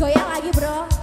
Goyang lagi bro.